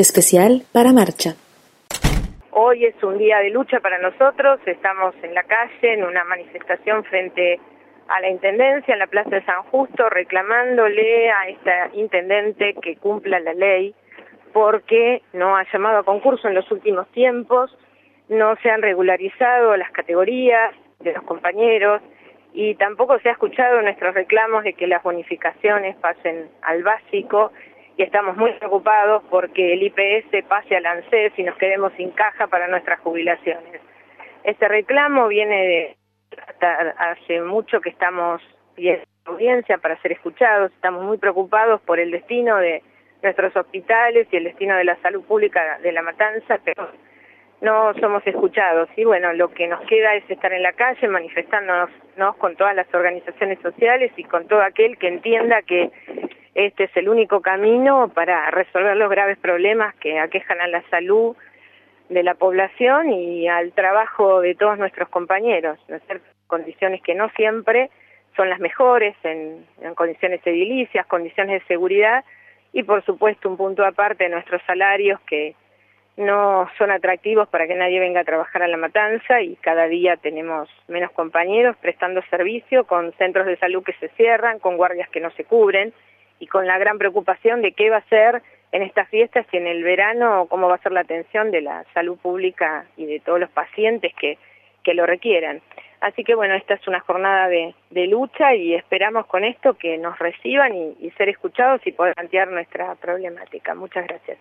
especial para Marcha. Hoy es un día de lucha para nosotros, estamos en la calle en una manifestación frente a la Intendencia en la Plaza de San Justo reclamándole a esta Intendente que cumpla la ley porque no ha llamado a concurso en los últimos tiempos, no se han regularizado las categorías de los compañeros y tampoco se ha escuchado nuestros reclamos de que las bonificaciones pasen al básico y estamos muy preocupados porque el IPS pase al ANSES y nos quedemos sin caja para nuestras jubilaciones. Este reclamo viene de hace mucho que estamos pidiendo audiencia para ser escuchados, estamos muy preocupados por el destino de nuestros hospitales y el destino de la salud pública de la matanza, pero no somos escuchados. Y bueno, lo que nos queda es estar en la calle manifestándonos con todas las organizaciones sociales y con todo aquel que entienda que este es el único camino para resolver los graves problemas que aquejan a la salud de la población y al trabajo de todos nuestros compañeros, hacer condiciones que no siempre son las mejores en, en condiciones edilicias, condiciones de seguridad y por supuesto un punto aparte de nuestros salarios que no son atractivos para que nadie venga a trabajar a la matanza y cada día tenemos menos compañeros prestando servicio con centros de salud que se cierran, con guardias que no se cubren y con la gran preocupación de qué va a ser en estas fiestas y en el verano cómo va a ser la atención de la salud pública y de todos los pacientes que, que lo requieran. Así que bueno, esta es una jornada de, de lucha y esperamos con esto que nos reciban y, y ser escuchados y poder plantear nuestra problemática. Muchas gracias.